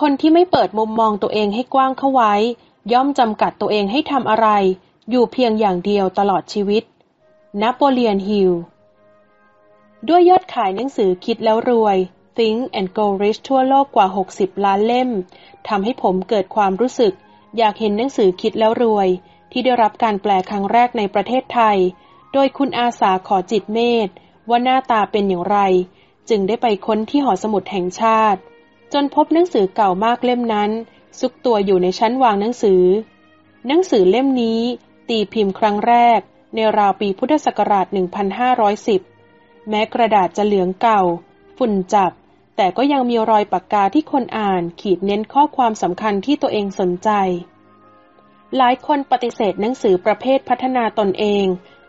คนที่ไม่เปิดมุมมองตัวเองให้กว้างเข้าไว้ ย่อมจำกัดตัวเองให้ทำอะไร อยู่เพียงอย่างเดียวตลอดชีวิต นโปเลียนฮิลด้วยยอดขายหนังสือคิดแล้วรวย Think and Go Rich ทั่วโลกกว่า 60 ล้านเล่มทำให้ผมเกิดความรู้สึก อยากเห็นหนังสือคิดแล้วรวย ที่ได้รับการแปลครั้งแรกในประเทศไทย โดยคุณอาสาขอจิตเมธว่าหน้าตาเป็นอย่างไร จึงได้ไปค้นที่หอสมุดแห่งชาติ จนพบหนังสือเก่ามากเล่มนั้น ซุกตัวอยู่ในชั้นวางหนังสือ หนังสือเล่มนี้ตีพิมพ์ครั้งแรก ในราวปีพุทธศักราช 1510 แม้กระดาษจะเหลืองเก่า ฝุ่นจับ แต่ก็ยังมีรอยปากกาที่คนอ่านขีดเน้นข้อความสำคัญที่ตัวเองสนใจ หลายคนปฏิเสธหนังสือประเภทพัฒนาตนเอง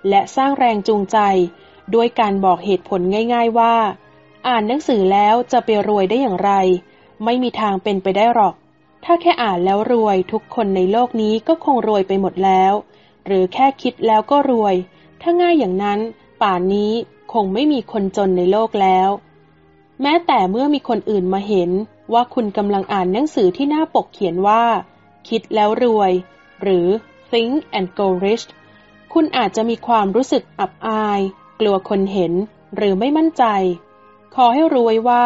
และสร้างแรงจูงใจ ด้วยการบอกเหตุผลง่าย ๆว่า อ่านหนังสือแล้วจะไปรวยได้อย่างไร ไม่มีทางเป็นไปได้หรอก ถ้าแค่อ่านแล้วรวยทุกคนในโลกนี้ก็คงรวยไปหมดแล้ว หรือแค่คิดแล้วก็รวย ถ้าง่ายอย่างนั้น ป่านนี้คงไม่มีคนจนในโลกแล้ว แม้แต่เมื่อมีคนอื่นมาเห็นว่าคุณกำลังอ่านหนังสือที่หน้าปกเขียนว่า คิดแล้วรวย หรือ Think and Go Rich คุณอาจจะมีความรู้สึกอับอาย กลัวคนเห็น หรือไม่มั่นใจ ขอให้รู้ไว้ว่า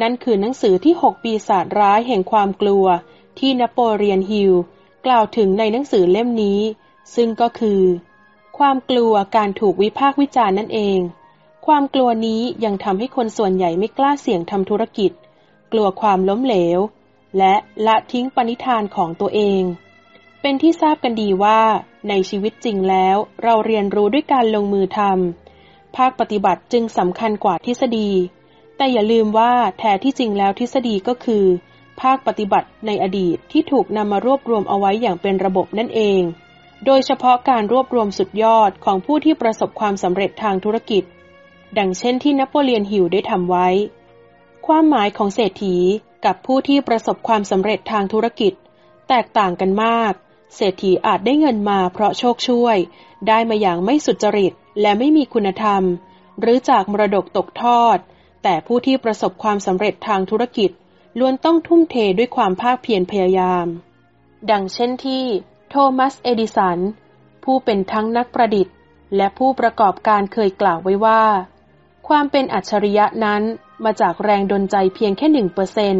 นั่นคือหนังสือที่ 6 ปีศาจร้ายแห่งความกลัว ที่นโปเลียนฮิลกล่าวถึงในหนังสือเล่มนี้ ซึ่งก็คือ ความกลัวการถูกวิพากษ์วิจารณ์นั่นเอง ความกลัวนี้ยังทำให้คนส่วนใหญ่ไม่กล้าเสี่ยงทำธุรกิจ กลัวความล้มเหลว และละทิ้งปณิธานของตัวเอง เป็นที่ทราบกันดีว่าในชีวิตจริงแล้วเราเรียนรู้ด้วยการลงมือทำภาคปฏิบัติจึงสำคัญกว่าทฤษฎี แต่อย่าลืมว่าแท้ที่จริงแล้วทฤษฎีก็คือ ภาคปฏิบัติในอดีตที่ถูกนำมารวบรวมเอาไว้อย่างเป็นระบบนั่นเอง โดยเฉพาะการรวบรวมสุดยอดของผู้ที่ประสบความสำเร็จทางธุรกิจ ดังเช่นที่นโปเลียนฮิลได้ทำไว้ ความหมายของเศรษฐีกับผู้ที่ประสบความสำเร็จทางธุรกิจ แตกต่างกันมาก เศรษฐีอาจได้เงินมาเพราะโชคช่วย ได้มาอย่างไม่สุจริตและไม่มีคุณธรรม หรือจากมรดกตกทอด แต่ผู้ที่ประสบความสำเร็จทางธุรกิจล้วนต้องทุ่มเทด้วยความภาคเพียรพยายาม ดังเช่นที่ โทมัส เอดิสัน ผู้เป็นทั้งนักประดิษฐ์ และผู้ประกอบการเคยกล่าวไว้ว่า ความเป็นอัจฉริยะนั้นมาจากแรงดลใจเพียงแค่หนึ่งเปอร์เซน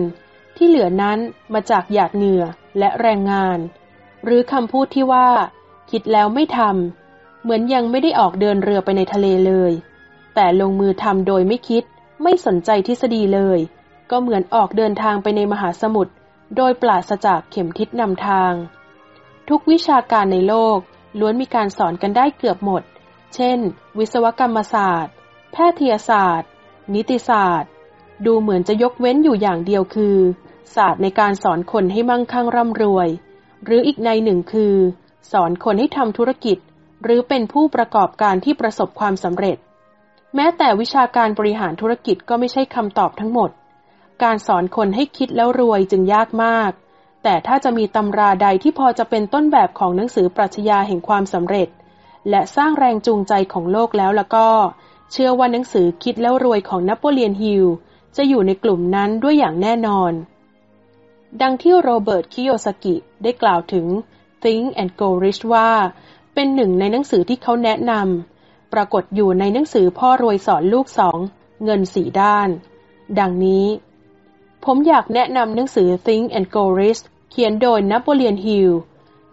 ที่เหลือนั้นมาจากหยาดเหงื่อและแรงงาน หรือคำพูดที่ว่า คิดแล้วไม่ทำเหมือนยังไม่ได้ออกเดินเรือไปในทะเลเลย แต่ลงมือทำโดยไม่คิด ไม่สนใจทฤษฎีเลย ก็เหมือนออกเดินทางไปในมหาสมุทรโดยปราศจากเข็มทิศนำทาง ทุกวิชาการในโลกล้วนมีการสอนกันได้เกือบหมด เช่น วิศวกรรมศาสตร์ แพทยศาสตร์ นิติศาสตร์ ดูเหมือนจะยกเว้นอยู่อย่างเดียวคือ ศาสตร์ในการสอนคนให้มั่งคั่งร่ำรวย หรืออีกในหนึ่งคือ สอนคนให้ทำธุรกิจ หรือเป็นผู้ประกอบการที่ประสบความสำเร็จ แม้แต่วิชาการบริหารธุรกิจก็ไม่ใช่คำตอบทั้งหมด การสอนคนให้คิดแล้วรวยจึงยากมาก แต่ถ้าจะมีตำราใดที่พอจะเป็นต้นแบบของหนังสือปรัชญาแห่งความสำเร็จ และสร้างแรงจูงใจของโลกแล้วแล้วก็ เชื่อว่าหนังสือคิดแล้วรวยของนโปเลียนฮิลจะอยู่ในกลุ่มนั้นด้วยอย่างแน่นอน ดังที่โรเบิร์ต คิโยสกิ ได้กล่าวถึง Think and Go Rich ว่า เป็นหนึ่งในหนังสือที่เขาแนะนำ ปรากฏอยู่ในหนังสือพ่อรวยสอนลูกสองเงินสี่ด้าน ดังนี้ ผมอยากแนะนำหนังสือ Think and Go Rich เขียนโดยนโปเลียนฮิล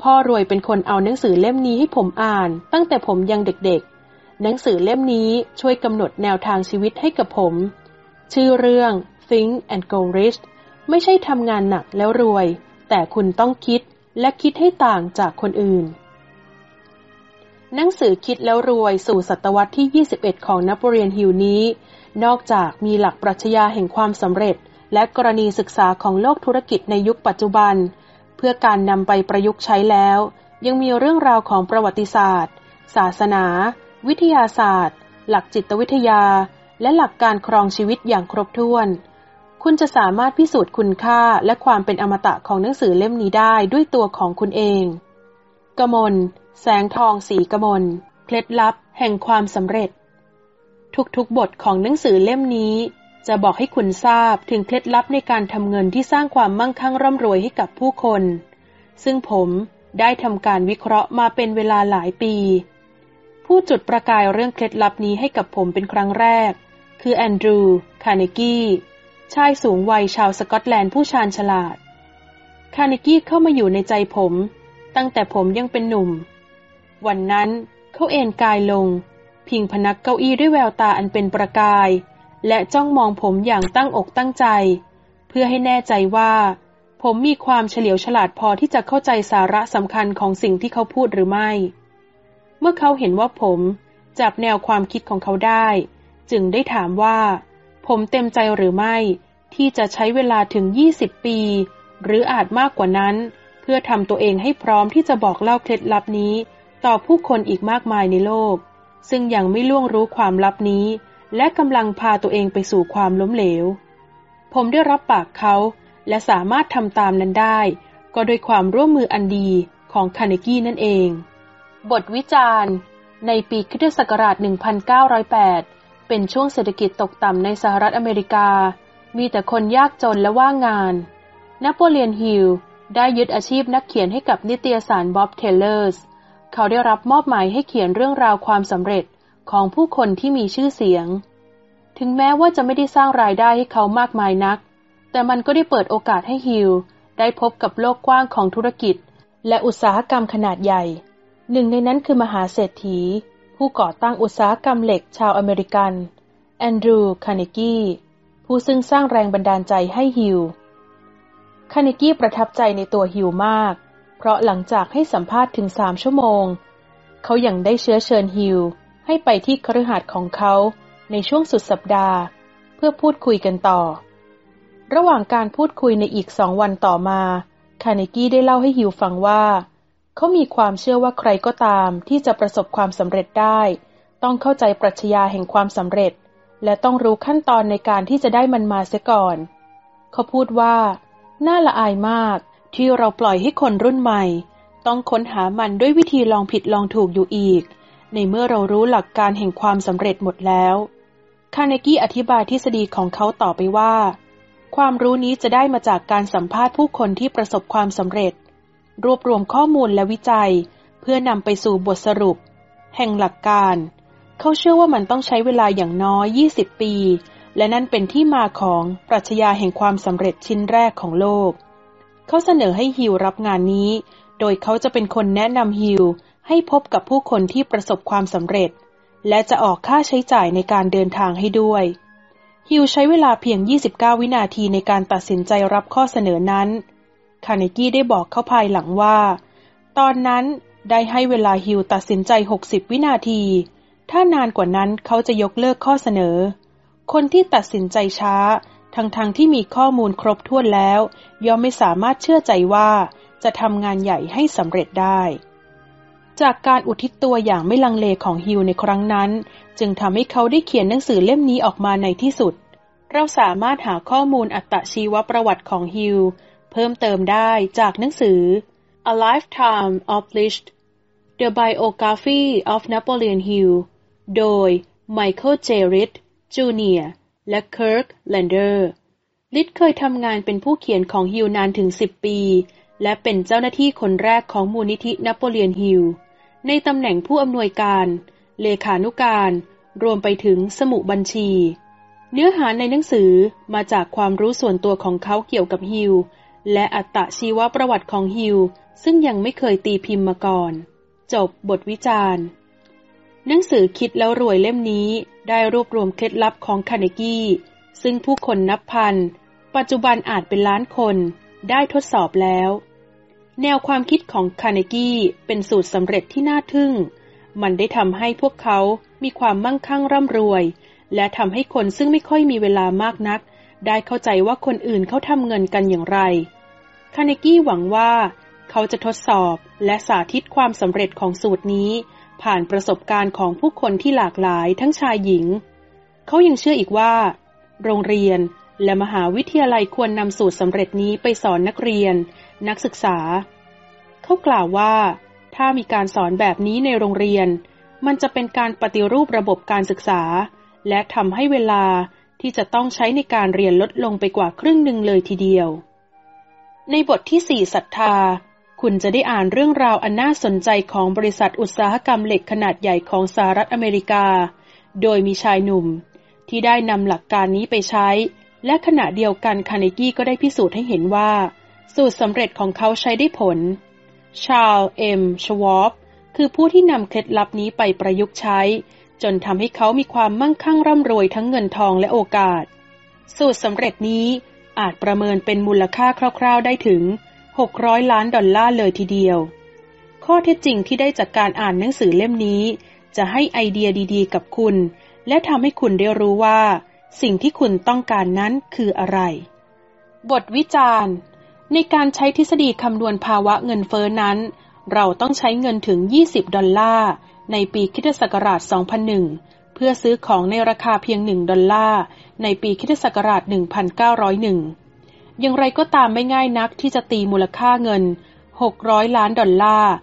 พ่อรวยเป็นคนเอาหนังสือเล่มนี้ให้ผมอ่าน ตั้งแต่ผมยังเด็กๆ หนังสือเล่มนี้ช่วยกำหนดแนวทางชีวิตให้กับผม ชื่อเรื่อง Think and Go Rich ไม่ใช่ทำงานหนักแล้วรวย แต่คุณต้องคิดและคิดให้ต่างจากคนอื่น หนังสือคิดแล้วรวยสู่ศตวรรษที่ 21 ของนโปเลียนฮิลนี้ นอกจากมีหลักปรัชญาแห่งความสำเร็จ และกรณีศึกษาของโลกธุรกิจในยุคปัจจุบัน เพื่อการนำไปประยุกต์ใช้แล้ว ยังมีเรื่องราวของประวัติศาสตร์ ศาสนา วิทยาศาสตร์ หลักจิตวิทยา และหลักการครองชีวิตอย่างครบถ้วน คุณจะสามารถพิสูจน์คุณค่าและความเป็นอมตะของหนังสือเล่มนี้ได้ด้วยตัวของคุณเอง กมล แสงทองสีกมล เคล็ดลับ แห่งความสำเร็จ ทุกๆ บทของหนังสือเล่มนี้ จะบอกให้คุณทราบถึงเคล็ดลับในการทำเงินที่สร้างความมั่งคั่งร่ำรวยให้กับผู้คน ซึ่งผมได้ทำการวิเคราะห์มาเป็นเวลาหลายปี ผู้จุดประกายเรื่องเคล็ดลับนี้ให้กับผมเป็นครั้งแรก คือแอนดรูว์ คาร์เนกี้ชายสูงวัยชาวสกอตแลนด์ผู้ชาญฉลาด คาร์เนกี้เข้ามาอยู่ในใจผม ตั้งแต่ผมยังเป็นหนุ่ม วันนั้นเขาเอนกายลง พิงพนักเก้าอี้ด้วยแววตาอันเป็นประกาย และจ้องมองผมอย่างตั้งอกตั้งใจ เพื่อให้แน่ใจว่า ผมมีความเฉลียวฉลาดพอที่จะเข้าใจสาระสำคัญของสิ่งที่เขาพูดหรือไม่ เมื่อเขาเห็นว่าผมจับแนวความคิดของเขาได้ จึงได้ถามว่า ผมเต็มใจหรือไม่ ที่จะใช้เวลาถึง 20 ปี หรืออาจมากกว่านั้น เพื่อทำตัวเองให้พร้อมที่จะบอกเล่าเคล็ดลับนี้ ต่อผู้คนอีกมากมายในโลก ซึ่งยังไม่ล่วงรู้ความลับนี้ และกำลังพาตัวเองไปสู่ความล้มเหลว ผมได้รับปากเขาและสามารถทำตามนั้นได้ ก็โดยความร่วมมืออันดีของคาร์เนกี้นั่นเอง บทวิจารณ์ ในปีคศ1908 เป็นช่วงเศรษฐกิจตกต่ำในสหรัฐอเมริกา มีแต่คนยากจนและว่างงาน นโปเลียนฮิล ได้ยึดอาชีพนักเขียนให้กับนิตยสารบ๊อบเทเลอร์ส เขาได้รับมอบหมายให้เขียนเรื่องราวความสำเร็จของผู้คนที่มีชื่อเสียง ถึงแม้ว่าจะไม่ได้สร้างรายได้ให้เขามากมายนัก แต่มันก็ได้เปิดโอกาสให้ฮิลได้พบกับโลกกว้างของธุรกิจ และอุตสาหกรรมขนาดใหญ่ หนึ่งในนั้นคือมหาเศรษฐี ผู้ก่อตั้งอุตสาหกรรมเหล็กชาวอเมริกัน แอนดรูว์ คาร์เนกี้ผู้ซึ่งสร้างแรงบันดาลใจให้ฮิล คาร์เนกี้ประทับใจในตัวฮิลมาก เพราะหลังจากให้สัมภาษณ์ถึงสามชั่วโมง เขายังได้เชื้อเชิญฮิลให้ไปที่คฤหาสน์ของเขาในช่วงสุดสัปดาห์ เพื่อพูดคุยกันต่อ ระหว่างการพูดคุยในอีกสองวันต่อมาคาร์เนกี้ได้เล่าให้ฮิลฟังว่า เขามีความเชื่อว่าใครก็ตามที่จะประสบความสำเร็จได้ ต้องเข้าใจปรัชญาแห่งความสำเร็จ และต้องรู้ขั้นตอนในการที่จะได้มันมาเสียก่อน เขาพูดว่า น่าละอายมากที่เราปล่อยให้คนรุ่นใหม่ ต้องค้นหามันด้วยวิธีลองผิดลองถูกอยู่อีก ในเมื่อเรารู้หลักการแห่งความสำเร็จหมดแล้ว คาเนกี้อธิบายทฤษฎีของเขาต่อไปว่า ความรู้นี้จะได้มาจากการสัมภาษณ์ผู้คนที่ประสบความสำเร็จ รวบรวมข้อมูลและวิจัย เพื่อนำไปสู่บทสรุป แห่งหลักการ เขาเชื่อว่ามันต้องใช้เวลาอย่างน้อย 20 ปี และนั่นเป็นที่มาของปรัชญาแห่งความสำเร็จชิ้นแรกของโลก เขาเสนอให้ฮิวรับงานนี้ โดยเขาจะเป็นคนแนะนำฮิวให้พบกับผู้คนที่ประสบความสำเร็จ และจะออกค่าใช้จ่ายในการเดินทางให้ด้วย ฮิวใช้เวลาเพียง 29 วินาทีในการตัดสินใจรับข้อเสนอนั้น คาร์เนกี้ได้บอกเขาภายหลังว่า ตอนนั้นได้ให้เวลาฮิวตัดสินใจ 60 วินาที ถ้านานกว่านั้นเขาจะยกเลิกข้อเสนอ คนที่ตัดสินใจช้า ทั้งๆทที่มีข้อมูลครบถ้วนแล้ว ย่อมไม่สามารถเชื่อใจว่า จะทำงานใหญ่ให้สำเร็จได้ จากการอุทิศตัวอย่างไม่ลังเลของฮิวในครั้งนั้น จึงทำให้เขาได้เขียนหนังสือเล่มนี้ออกมาในที่สุด เราสามารถหาข้อมูลอัตชีวประวัติของฮิวเพิ่มเติมได้จากหนังสือ A Lifetime of Liszt The Biography of Napoleon Hill โดย Michael J. Ritt Jr. และ Kirk Lander ลิทเคยทำงานเป็นผู้เขียนของฮิลนานถึง 10 ปี และเป็นเจ้าหน้าที่คนแรกของมูลนิธินโปเลียนฮิลในตำแหน่งผู้อำนวยการ เลขานุการ รวมไปถึงสมุบัญชี เนื้อหาในหนังสือมาจากความรู้ส่วนตัวของเขาเกี่ยวกับฮิลและอัตชีวประวัติของฮิลซึ่งยังไม่เคยตีพิมพ์มาก่อน จบบทวิจารณ์ หนังสือคิดแล้วรวยเล่มนี้ได้รวบรวมเคล็ดลับของคาร์เนกี้ ซึ่งผู้คนนับพัน ปัจจุบันอาจเป็นล้านคนได้ทดสอบแล้ว แนวความคิดของคาร์เนกี้เป็นสูตรสำเร็จที่น่าทึ่ง มันได้ทำให้พวกเขามีความมั่งคั่งร่ำรวย และทำให้คนซึ่งไม่ค่อยมีเวลามากนัก ได้เข้าใจว่าคนอื่นเขาทำเงินกันอย่างไร คาร์เนกี้หวังว่า เขาจะทดสอบและสาธิตความสำเร็จของสูตรนี้ ผ่านประสบการณ์ของผู้คนที่หลากหลายทั้งชายหญิง เขายังเชื่ออีกว่า โรงเรียนและมหาวิทยาลัยควรนำสูตรสำเร็จนี้ไปสอนนักเรียน นักศึกษา เขากล่าวว่า ถ้ามีการสอนแบบนี้ในโรงเรียน มันจะเป็นการปฏิรูประบบการศึกษา และทำให้เวลาที่จะต้องใช้ในการเรียนลดลงไปกว่าครึ่งหนึ่งเลยทีเดียว ในบทที่สี่ศรัทธา คุณจะได้อ่านเรื่องราวอันน่าสนใจของบริษัทอุตสาหกรรมเหล็กขนาดใหญ่ของสหรัฐอเมริกา โดยมีชายหนุ่ม ที่ได้นำหลักการนี้ไปใช้ และขณะเดียวกันคาเนกี้ก็ได้พิสูจน์ให้เห็นว่า สูตรสำเร็จของเขาใช้ได้ผล ชาลเอ็มชวอปคือผู้ที่นำเคล็ดลับนี้ไปประยุกต์ใช้ จนทำให้เขามีความมั่งคั่งร่ำรวยทั้งเงินทองและโอกาส สูตรสำเร็จนี้อาจประเมินเป็นมูลค่าคร่าว ๆ ได้ถึง 600 ล้านดอลลาร์เลยทีเดียว ข้อเท็จจริงที่ได้จากการอ่านหนังสือเล่มนี้ จะให้ไอเดียดีๆ กับคุณ และทำให้คุณได้รู้ว่า สิ่งที่คุณต้องการนั้นคืออะไร บทวิจารณ์ ในการใช้ทฤษฎีคำนวณภาวะเงินเฟ้อนั้น เราต้องใช้เงินถึง 20 ดอลลาร์ในปีคิศักราช 2001 เพื่อซื้อของในราคาเพียง 1 ดอลลาร์ในปีคิศักราช 1901 อย่างไรก็ตามไม่ง่ายนักที่จะตีมูลค่าเงิน 600 ล้านดอลลาร์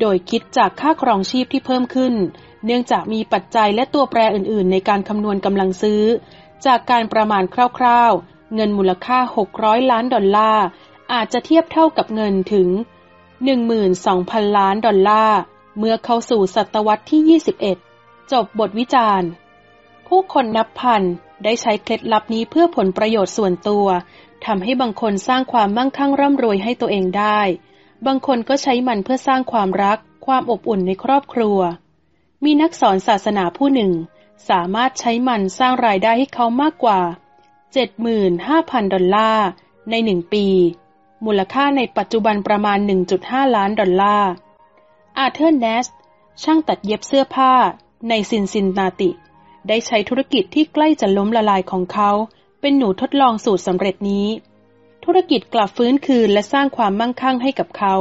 โดยคิดจากค่าครองชีพที่เพิ่มขึ้น เนื่องจากมีปัจจัยและตัวแปรอื่น ๆ ในการคำนวณกำลังซื้อ จากการประมาณคร่าว ๆ เงินมูลค่า 600 ล้านดอลลาร์ อาจจะเทียบเท่ากับเงินถึง 12,000 ล้านดอลลาร์ เมื่อเข้าสู่ศตวรรษที่ 21 จบบทวิจารณ์ ผู้คนนับพันได้ใช้เคล็ดลับนี้เพื่อผลประโยชน์ส่วนตัว ทำให้บางคนสร้างความมั่งคั่งร่ำรวยให้ตัวเองได้ บางคนก็ใช้มันเพื่อสร้างความรัก ความอบอุ่นในครอบครัว มีนักสอนศาสนาผู้หนึ่ง สามารถใช้มันสร้างรายได้ให้เขามากกว่า 75,000 ดอลลาร์ ในหนึ่งปี มูลค่าในปัจจุบันประมาณ 1.5 ล้านดอลลาร์ อาเธอร์ แนช ช่างตัดเย็บเสื้อผ้าในซินซินนาติ ได้ใช้ธุรกิจที่ใกล้จะล้มละลายของเขา เป็นหนูทดลองสูตรสำเร็จนี้ ธุรกิจกลับฟื้นคืนและสร้างความมั่งคั่งให้กับเขา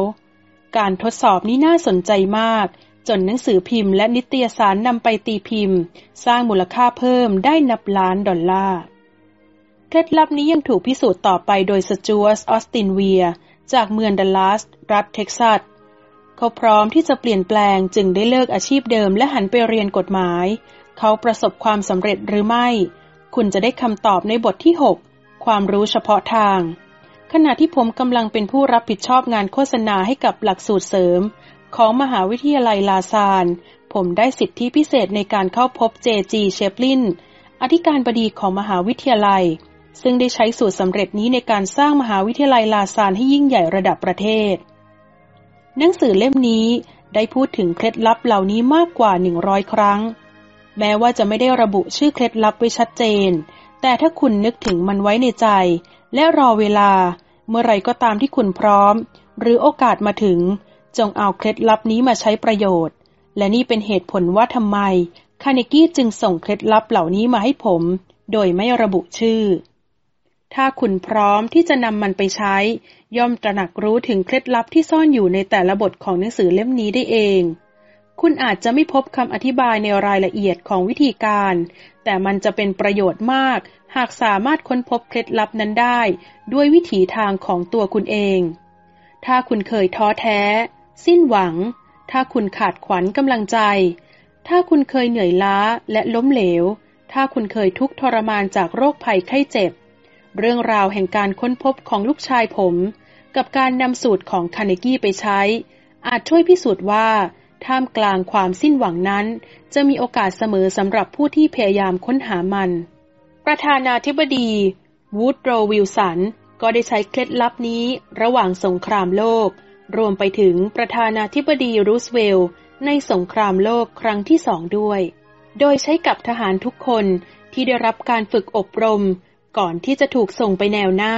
การทดสอบนี้น่าสนใจมาก จนหนังสือพิมพ์และนิตยสารนำไปตีพิมพ์ สร้างมูลค่าเพิ่มได้นับล้านดอลลาร์เคล็ดลับนี้ยังถูกพิสูจน์ต่อไปโดยสจวตออสตินเวียร์ จากเมืองดัลลัสรัฐเท็กซัสเขาพร้อมที่จะเปลี่ยนแปลงจึงได้เลิกอาชีพเดิมและหันไปเรียนกฎหมาย เขาประสบความสำเร็จหรือไม่ คุณจะได้คำตอบในบทที่ 6 ความรู้เฉพาะทาง ขณะที่ผมกำลังเป็นผู้รับผิดชอบงานโฆษณาให้กับหลักสูตรเสริม ของมหาวิทยาลัยลาซาน ผมได้สิทธิพิเศษในการเข้าพบเจจีเชปลิน อธิการบดีของมหาวิทยาลัย ซึ่งได้ใช้สูตรสำเร็จนี้ในการสร้างมหาวิทยาลัยลาซานให้ยิ่งใหญ่ระดับประเทศ หนังสือเล่มนี้ได้พูดถึงเคล็ดลับเหล่านี้มากกว่า 100 ครั้ง แม้ว่าจะไม่ได้ระบุชื่อเคล็ดลับไว้ชัดเจน แต่ถ้าคุณนึกถึงมันไว้ในใจ และรอเวลา เมื่อไรก็ตามที่คุณพร้อม หรือโอกาสมาถึง จงเอาเคล็ดลับนี้มาใช้ประโยชน์ และนี่เป็นเหตุผลว่าทำไม คาเนกี้จึงส่งเคล็ดลับเหล่านี้มาให้ผม โดยไม่ระบุชื่อ ถ้าคุณพร้อมที่จะนำมันไปใช้ ย่อมตระหนักรู้ถึงเคล็ดลับที่ซ่อนอยู่ในแต่ละบทของหนังสือเล่มนี้ได้เอง คุณอาจจะไม่พบคำอธิบายในรายละเอียดของวิธีการ แต่มันจะเป็นประโยชน์มาก หากสามารถค้นพบเคล็ดลับนั้นได้ ด้วยวิถีทางของตัวคุณเอง ถ้าคุณเคยท้อแท้ สิ้นหวัง ถ้าคุณขาดขวัญกำลังใจ ถ้าคุณเคยเหนื่อยล้าและล้มเหลว ถ้าคุณเคยทุกข์ทรมานจากโรคภัยไข้เจ็บ เรื่องราวแห่งการค้นพบของลูกชายผม กับการนำสูตรของคาเนกี้ไปใช้ อาจช่วยพิสูจน์ว่า ท่ามกลางความสิ้นหวังนั้น จะมีโอกาสเสมอสำหรับผู้ที่พยายามค้นหามัน ประธานาธิบดีวูดโรวิลสันก็ได้ใช้เคล็ดลับนี้ระหว่างสงครามโลก รวมไปถึงประธานาธิบดีรูสเวลล์ในสงครามโลกครั้งที่สองด้วย โดยใช้กับทหารทุกคนที่ได้รับการฝึกอบรม ก่อนที่จะถูกส่งไปแนวหน้า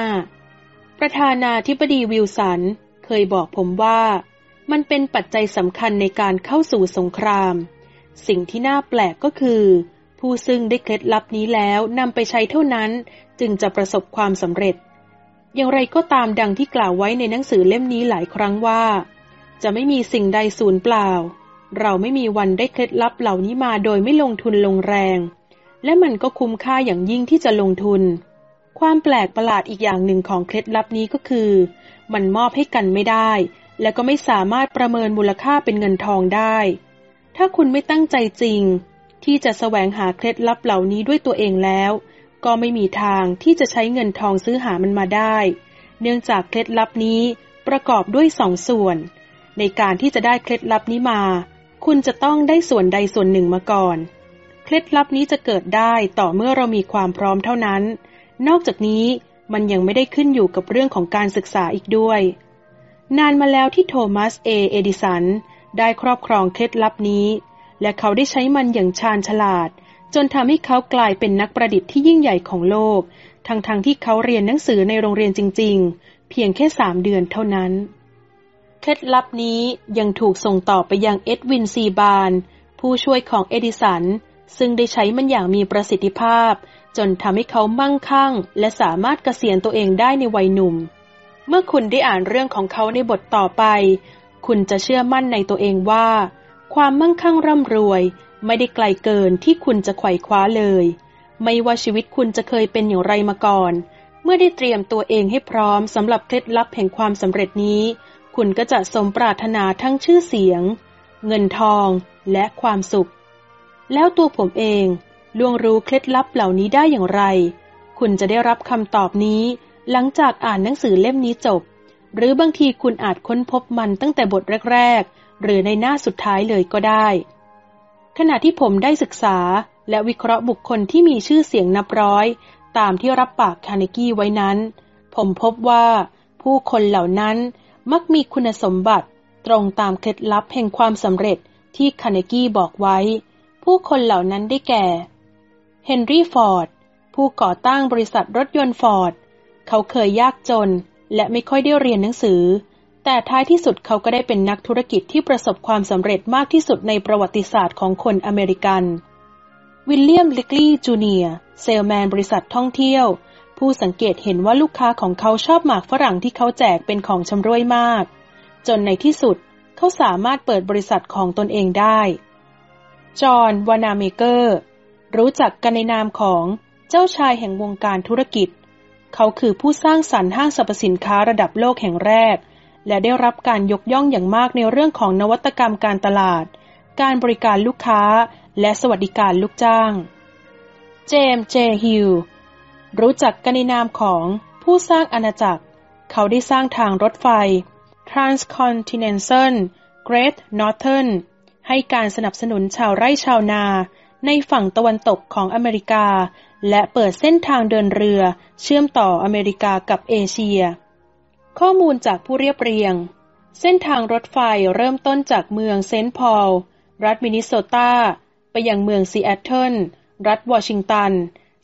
ประธานาธิบดีวิลสันเคยบอกผมว่า มันเป็นปัจจัยสำคัญในการเข้าสู่สงคราม สิ่งที่น่าแปลกก็คือ ผู้ซึ่งได้เคล็ดลับนี้แล้วนำไปใช้เท่านั้นจึงจะประสบความสำเร็จ อย่างไรก็ตามดังที่กล่าวไว้ในหนังสือเล่มนี้หลายครั้งว่า จะไม่มีสิ่งใดสูญเปล่า เราไม่มีวันได้เคล็ดลับเหล่านี้มาโดยไม่ลงทุนลงแรง และมันก็คุ้มค่าอย่างยิ่งที่จะลงทุน ความแปลกประหลาดอีกอย่างหนึ่งของเคล็ดลับนี้ก็คือ มันมอบให้กันไม่ได้ และก็ไม่สามารถประเมินมูลค่าเป็นเงินทองได้ ถ้าคุณไม่ตั้งใจจริง ที่จะแสวงหาเคล็ดลับเหล่านี้ด้วยตัวเองแล้ว ก็ไม่มีทางที่จะใช้เงินทองซื้อหามันมาได้ เนื่องจากเคล็ดลับนี้ประกอบด้วยสองส่วน ในการที่จะได้เคล็ดลับนี้มา คุณจะต้องได้ส่วนใดส่วนหนึ่งมาก่อน เคล็ดลับนี้จะเกิดได้ต่อเมื่อเรามีความพร้อมเท่านั้น นอกจากนี้มันยังไม่ได้ขึ้นอยู่กับเรื่องของการศึกษาอีกด้วย นานมาแล้วที่โทมัสเอเอดิสัน ได้ครอบครองเคล็ดลับนี้ และเขาได้ใช้มันอย่างชาญฉลาด จนทำให้เขากลายเป็นนักประดิษฐ์ที่ยิ่งใหญ่ของโลก ทั้งๆทที่เขาเรียนหนังสือในโรงเรียนจริง ๆ เพียงแค่สามเดือนเท่านั้น เคล็ดลับนี้ยังถูกส่งต่อไปยังเอ็ดวินซีบาน ผู้ช่วยของเอดิสัน ซึ่งได้ใช้มันอย่างมีประสิทธิภาพ จนทำให้เขามั่งคั่ง และสามารถเกษียณตัวเองได้ในวัยหนุ่ม เมื่อคุณได้อ่านเรื่องของเขาในบทต่อไป คุณจะเชื่อมั่นในตัวเองว่า ความมั่งคั่งร่ำรวย ไม่ได้ไกลเกินที่คุณจะไขว่คว้าเลย ไม่ว่าชีวิตคุณจะเคยเป็นอย่างไรมาก่อน เมื่อได้เตรียมตัวเองให้พร้อมสำหรับเคล็ดลับแห่งความสำเร็จนี้ คุณก็จะสมปรารถนาทั้งชื่อเสียง เงินทองและความสุข แล้วตัวผมเองล่วงรู้เคล็ดลับเหล่านี้ได้อย่างไร คุณจะได้รับคำตอบนี้ หลังจากอ่านหนังสือเล่มนี้จบ หรือบางทีคุณอาจค้นพบมันตั้งแต่บทแรก ๆ หรือในหน้าสุดท้ายเลยก็ได้ ขณะที่ผมได้ศึกษาและวิเคราะห์บุคคลที่มีชื่อเสียงนับร้อย ตามที่รับปากคาเนกี้ไว้นั้น ผมพบว่าผู้คนเหล่านั้นมักมีคุณสมบัติตรงตามเคล็ดลับแห่งความสำเร็จที่คาเนกี้บอกไว้ ผู้คนเหล่านั้นได้แก่ เฮนรี่ฟอร์ด ผู้ก่อตั้งบริษัทรถยนต์ฟอร์ด เขาเคยยากจน และไม่ค่อยได้เรียนหนังสือ แต่ท้ายที่สุดเขาก็ได้เป็นนักธุรกิจที่ประสบความสำเร็จมากที่สุดในประวัติศาสตร์ของคนอเมริกัน วิลเลียม ริกลีย์จูเนียร์เซลส์แมนบริษัทท่องเที่ยว ผู้สังเกตเห็นว่าลูกค้าของเขาชอบหมากฝรั่งที่เขาแจกเป็นของชำร่วยมาก จนในที่สุดเขาสามารถเปิดบริษัทของตนเองได้ จอห์นวานาเมเกอร์ รู้จักกันในนามของเจ้าชายแห่งวงการธุรกิจ เขาคือผู้สร้างสรรค์ห้างสรรพสินค้าระดับโลกแห่งแรก และได้รับการยกย่องอย่างมากในเรื่องของนวัตกรรมการตลาด การบริการลูกค้า และสวัสดิการลูกจ้าง เจมส์เจฮิลรู้จักกันในนามของผู้สร้างอาณาจักร เขาได้สร้างทางรถไฟ Transcontinental Great Northern ให้การสนับสนุนชาวไร่ชาวนาในฝั่งตะวันตกของอเมริกา และเปิดเส้นทางเดินเรือเชื่อมต่ออเมริกากับเอเชีย ข้อมูลจากผู้เรียบเรียง เส้นทางรถไฟเริ่มต้นจากเมืองเซนต์พอล รัฐมินนิโซตา ไปยังเมืองซีแอตเทิล รัฐวอชิงตัน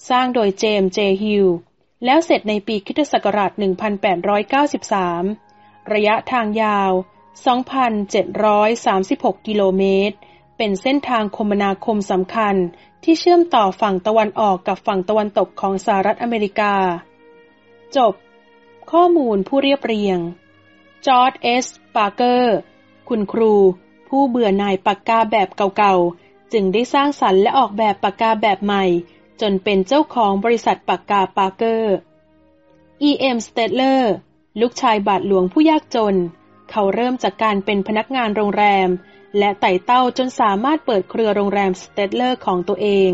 สร้างโดยเจมส์เจฮิล แล้วเสร็จในปีคริสต์ศักราช 1893 ระยะทางยาว 2,736 กิโลเมตร เป็นเส้นทางคมนาคมสำคัญที่เชื่อมต่อฝั่งตะวันออกกับฝั่งตะวันตกของสหรัฐอเมริกา จบ ข้อมูลผู้เรียบเรียง จอร์จ เอสปาร์กเกอร์ คุณครู ผู้เบื่อหน่ายปากกาแบบเก่าๆ จึงได้สร้างสรรค์และออกแบบปากกาแบบใหม่ จนเป็นเจ้าของบริษัทปากกาปาร์กเกอร์ E. M. s t e เลอร์ลูกชายบาทหลวงผู้ยากจน เขาเริ่มจากการเป็นพนักงานโรงแรม และไต่เต้าจนสามารถเปิดเครือโรงแรมสแตตเลอร์ของตัวเอง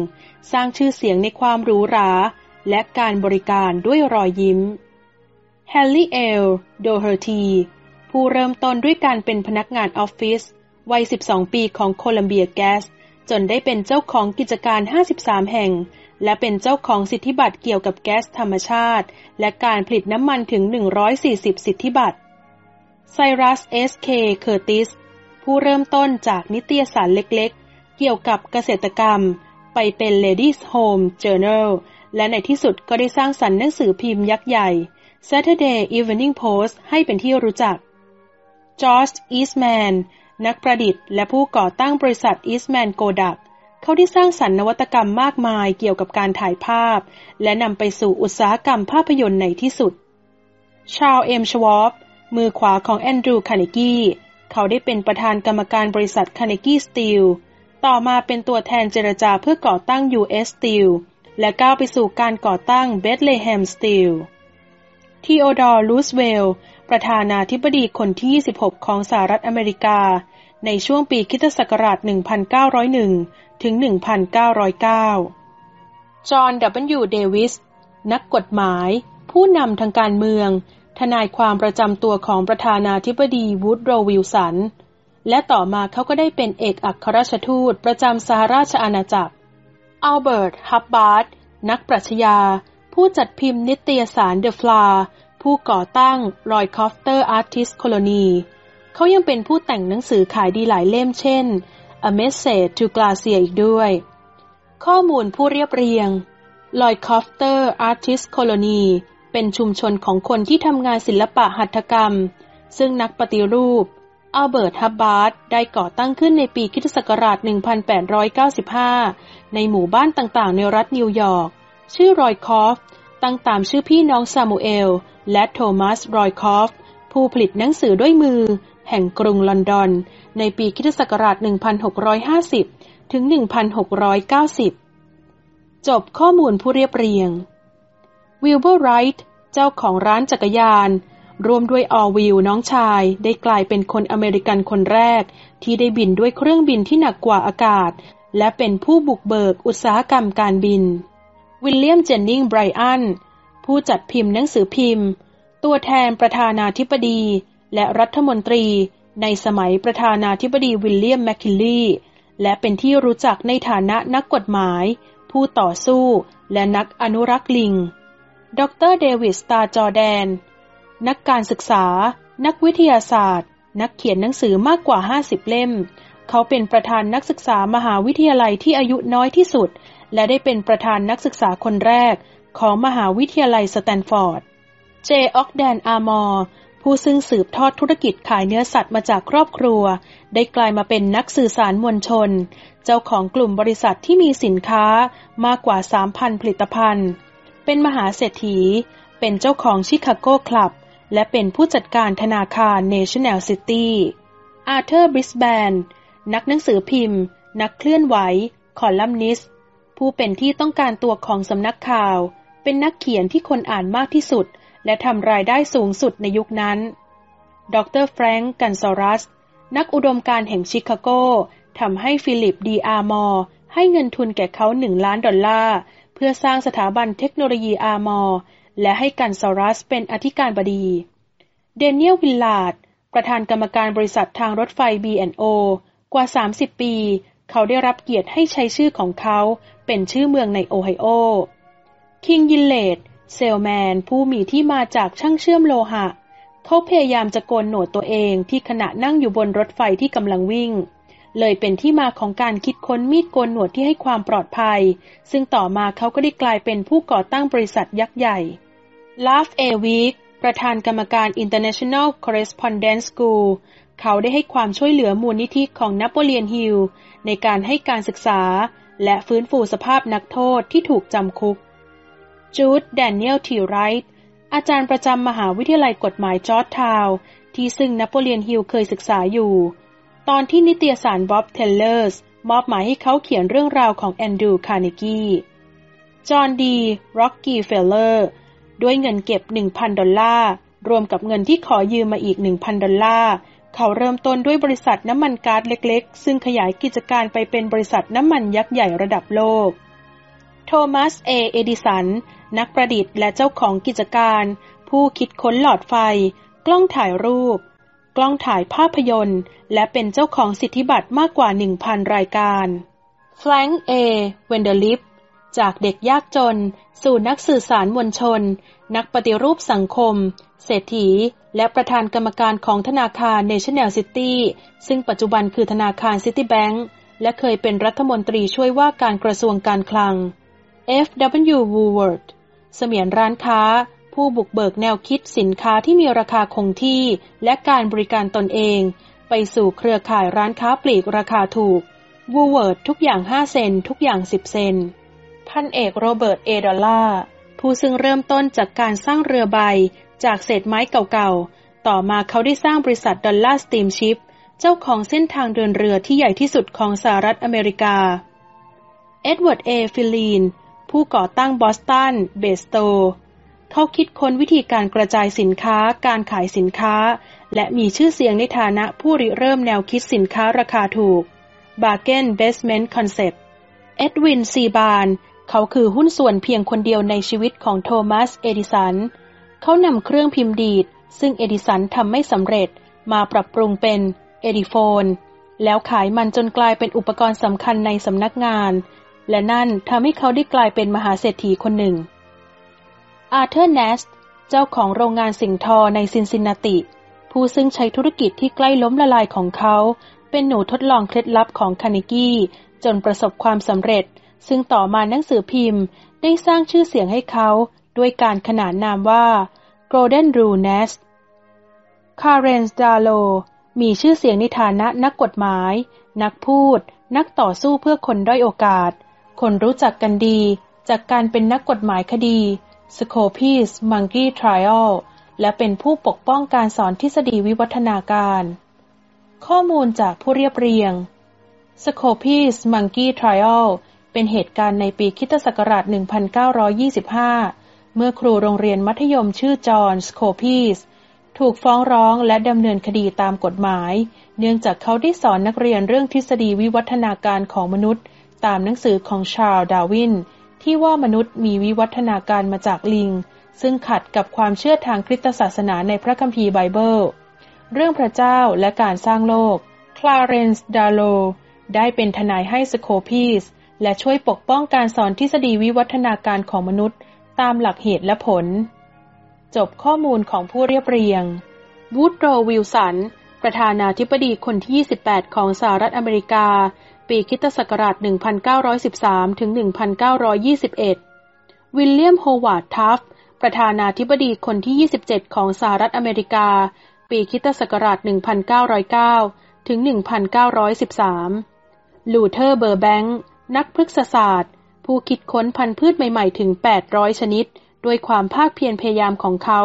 สร้างชื่อเสียงในความหรูหรา และการบริการด้วยรอยยิ้มแฮร์รี่ แอล โดเฮอร์ที ผู้เริ่มต้นด้วยการเป็นพนักงานออฟฟิศวัย 12 ปีของโคลัมเบียแก๊สจนได้เป็นเจ้าของกิจการ 53 แห่ง และเป็นเจ้าของสิทธิบัตรเกี่ยวกับแก๊สธรรมชาติ และการผลิตน้ำมันถึง 140 สิทธิบัตรไซรัสเอช เคเคอร์ติส ผู้เริ่มต้นจากนิตยสารเล็กๆ เกี่ยวกับเกษตรกรรม ไปเป็น Ladies Home Journal และในที่สุดก็ได้สร้างสรรค์หนังสือพิมพ์ยักษ์ใหญ่ Saturday Evening Post ให้เป็นที่รู้จัก George Eastman นักประดิษฐ์ และผู้ก่อตั้งบริษัท Eastman Kodak เขาได้สร้างสรรค์นวัตกรรมมากมายเกี่ยวกับการถ่ายภาพ และนำไปสู่อุตสาหกรรมภาพยนตร์ในที่สุด ชาลเอ็มชวอปมือขวาของแอนดรูว์คาร์เนกี เขาได้เป็นประธานกรรมการบริษัท Carnegie Steel ต่อมาเป็นตัวแทนเจรจาเพื่อก่อตั้ง U.S. Steel และก้าวไปสู่การก่อตั้ง Bethlehem Steel ธีโอดอร์ รูสเวลต์ ประธานาธิบดีคนที่ 26 ของสหรัฐอเมริกา ในช่วงปีคริสต์ศักราช 1901 ถึง 1909 จอห์น W. เดวิส นักกฎหมาย ผู้นำทางการเมือง ทนายความประจำตัวของประธานาธิบดีวูดโรว์ วิลสัน และต่อมาเขาก็ได้เป็นเอกอัครราชทูตประจำสหราชอาณาจักร อัลเบิร์ต ฮับบาร์ด นักปรัชญา ผู้จัดพิมพ์นิตยสาร The Fra ผู้ก่อตั้ง Roycrofters Artist Colony เขายังเป็นผู้แต่งหนังสือขายดีหลายเล่มเช่น A Message to Garcia อีกด้วย ข้อมูลผู้เรียบเรียง Roycrofters เป็นชุมชนของคนที่ทำงานศิลปะหัตถกรรม ซึ่งนักปฏิรูปอัลเบิร์ตฮับบาร์ดได้ก่อตั้งขึ้นในปีคริสต์ศักราช1895 ในหมู่บ้านต่างๆ ในรัฐนิวยอร์ก ชื่อรอยครอฟต์ ตั้งตามชื่อพี่น้องซามูเอล และโทมัสรอยครอฟต์ ผู้ผลิตหนังสือด้วยมือ แห่งกรุงลอนดอน ในปีคริสต์ศักราช1650 ถึง 1690 จบข้อมูลผู้เรียบเรียง วิลเบอร์ไรท์เจ้าของร้านจักรยานรวมด้วยออร์วิลน้องชาย ได้กลายเป็นคนอเมริกันคนแรก ที่ได้บินด้วยเครื่องบินที่หนักกว่าอากาศ และเป็นผู้บุกเบิกอุตสาหกรรมการบิน วิลเลียมเจนนิงไบรอันผู้จัดพิมพ์หนังสือพิมพ์ ตัวแทนประธานาธิบดี และรัฐมนตรี ในสมัยประธานาธิบดีวิลเลียมแมคคินลีย์และเป็นที่รู้จักในฐานะนักกฎหมาย ผู้ต่อสู้ และนักอนุรักษ์ลิง ดรเดวิดสตาร์จอแดน นักการศึกษา นักวิทยาศาสตร์ นักเขียนหนังสือมากกว่า 50 เล่ม เขาเป็นประธานนักศึกษามหาวิทยาลัยที่อายุน้อยที่สุด และได้เป็นประธานนักศึกษาคนแรกของมหาวิทยาลัยสแตนฟอร์ด เจออกแดนอาร์มอร์ผู้ซึ่งสืบทอดธุรกิจขายเนื้อสัตว์มาจากครอบครัว ได้กลายมาเป็นนักสื่อสารมวลชน เจ้าของกลุ่มบริษัทที่มีสินค้ามากกว่า 3,000 ผลิตภัณฑ์ เป็นมหาเศรษฐี เป็นเจ้าของชิคาโกคลับ และเป็นผู้จัดการธนาคาร National City อาร์เธอร์บริสแบนนักหนังสือพิมพ์ นักเคลื่อนไหว คอลัมนิสต์ผู้เป็นที่ต้องการตัวของสำนักข่าว เป็นนักเขียนที่คนอ่านมากที่สุด และทำรายได้สูงสุดในยุคนั้น ดรแฟรงก์กันซอรัส นักอุดมการแห่งชิคาโกทำให้ฟิลิปดีอาร์มอร์ให้เงินทุนแก่เขาหนึ่งล้านดอลลาร์ เพื่อสร้างสถาบันเทคโนโลยีอาร์มอร์และให้กันซอรัสเป็นอธิการบดี แดเนียลวิลลาร์ดประธานกรรมการบริษัททางรถไฟ B&O กว่า 30 ปี เขาได้รับเกียรติให้ใช้ชื่อของเขาเป็นชื่อเมืองในโอไฮโอ คิงยินเลดเซลแมน ผู้มีที่มาจากช่างเชื่อมโลหะ เขาพยายามจะโกนหนวดตัวเองที่ขณะนั่งอยู่บนรถไฟที่กำลังวิ่ง เลยเป็นที่มาของการคิดค้นมีดโกนหนวดที่ให้ความปลอดภัย ซึ่งต่อมาเขาก็ได้กลายเป็นผู้ก่อตั้งบริษัทยักษ์ใหญ่ลาฟเอวิกประธานกรรมการ International Correspondence School เขาได้ให้ความช่วยเหลือมูลนิธิของนโปเลียนฮิลในการให้การศึกษา และฟื้นฟูสภาพนักโทษที่ถูกจำคุก จัดจ์แดเนียลทีไรท์อาจารย์ประจำมหาวิทยาลัยกฎหมายจอร์จทาวน์ที่ซึ่งนโปเลียนฮิลเคยศึกษาอยู่ ตอนที่นิตยสารบ๊อบเทเลอร์สมอบหมายให้เขาเขียนเรื่องราวของแอนดรูคาร์เนกีจอห์นดีร็อกกี้เฟลเลอร์ด้วยเงินเก็บ 1,000 ดอลลาร์ รวมกับเงินที่ขอยืมมาอีก 1,000 ดอลลาร์ เขาเริ่มต้นด้วยบริษัทน้ำมันก๊าซเล็กๆ ซึ่งขยายกิจการไปเป็นบริษัทน้ำมันยักษ์ใหญ่ระดับโลกก โทมัส เอ เอดิสัน นักประดิษฐ์และเจ้าของกิจการ ผู้คิดค้นหลอดไฟ กล้องถ่ายรูป กล้องถ่ายภาพยนตร์ และเป็นเจ้าของสิทธิบัตรมากกว่า 1,000 รายการแฟรงค์เอเวนเดลิฟจากเด็กยากจน สู่นักสื่อสารมวลชน นักปฏิรูปสังคม เศรษฐี และประธานกรรมการของธนาคาร National City ซึ่งปัจจุบันคือธนาคาร Citibank และเคยเป็นรัฐมนตรีช่วยว่าการกระทรวงการคลัง F.W. Woolworth เสมียนร้านค้า ผู้บุกเบิกแนวคิดสินค้าที่มีราคาคงที่ และการบริการตนเอง ไปสู่เครือข่ายร้านค้าปลีกราคาถูก Woolworth ทุกอย่าง 5 เซนทุกอย่าง 10 เซนพันเอกโรเบิร์ตเอดอลล่าผู้ซึ่งเริ่มต้นจากการสร้างเรือใบ จากเศษไม้เก่าๆ ต่อมาเขาได้สร้างบริษัทดอลลาร์สตีมชิพเจ้าของเส้นทางเดินเรือที่ใหญ่ที่สุดของสหรัฐอเมริกา เอ็ดเวิร์ดเอฟิลีนผู้ก่อตั้งบอสตันเบสโต เขาคิดค้นวิธีการกระจายสินค้า การขายสินค้า และมีชื่อเสียงในฐานะผู้ริเริ่มแนวคิดสินค้าราคาถูก Bargain Basement Concept เอ็ดวินซีบาร์นส์ เขาคือหุ้นส่วนเพียงคนเดียวในชีวิตของโทมัส เอดิสัน เขานำเครื่องพิมพ์ดีด ซึ่งเอดิสันทำไม่สำเร็จมาปรับปรุงเป็นเอดิโฟน แล้วขายมันจนกลายเป็นอุปกรณ์สำคัญในสำนักงาน และนั่นทำให้เขาได้กลายเป็นมหาเศรษฐีคนหนึ่ง อาร์เธอร์แนชเจ้าของโรงงานสิงทอในซินซินนาติ ผู้ซึ่งใช้ธุรกิจที่ใกล้ล้มละลายของเขา เป็นหนูทดลองเคล็ดลับของคาร์เนกี จนประสบความสำเร็จ ซึ่งต่อมาหนังสือพิมพ์ ได้สร้างชื่อเสียงให้เขาด้วยการขนานนามว่า Golden Rule Nash คลาเรนซ์ดาร์โรว์มีชื่อเสียงในฐานะนักกฎหมาย นักพูด นักต่อสู้เพื่อคนด้อยโอกาส คนรู้จักกันดี จากการเป็นนักกฎหมายคดี Scopes Monkey Trial และเป็นผู้ปกป้องการสอนทฤษฎีวิวัฒนาการ ข้อมูลจากผู้เรียบเรียง Scopes Monkey Trial เป็นเหตุการณ์ในปีคิตศักราช 1925 เมื่อครูโรงเรียนมัธยมชื่อจอห์นสโคพีสถูกฟ้องร้องและดำเนินคดีตามกฎหมาย เนื่องจากเขาได้สอนนักเรียนเรื่องทฤษฎีวิวัฒนาการของมนุษย์ ตามหนังสือของชาร์ลดาวิน ที่ว่ามนุษย์มีวิวัฒนาการมาจากลิง ซึ่งขัดกับความเชื่อทางคริสตศาสนาในพระคัมภีร์ไบเบิล เรื่องพระเจ้าและการสร้างโลก คลาเรนซ์ดาร์โรว์ ได้เป็นทนายให้สโคปส์และช่วยปกป้องการสอนทฤษฎีวิวัฒนาการของมนุษย์ ตามหลักเหตุและผล จบข้อมูลของผู้เรียบเรียงวูดโรว์วิลสัน ประธานาธิบดีคนที่ 28 ของสหรัฐอเมริกา ปีคริสต์ศักราช 1913 ถึง 1921 วิลเลียมโฮเวิร์ดทัฟต์ประธานาธิบดีคนที่ 27 ของสหรัฐอเมริกา ปีคริสต์ศักราช 1909 ถึง 1913 ลูเทอร์เบอร์แบงค์นักพฤกษศาสตร์ ผู้คิดค้นพันธุ์พืชใหม่ๆ ถึง 800 ชนิด ด้วยความพากเพียรพยายามของเขา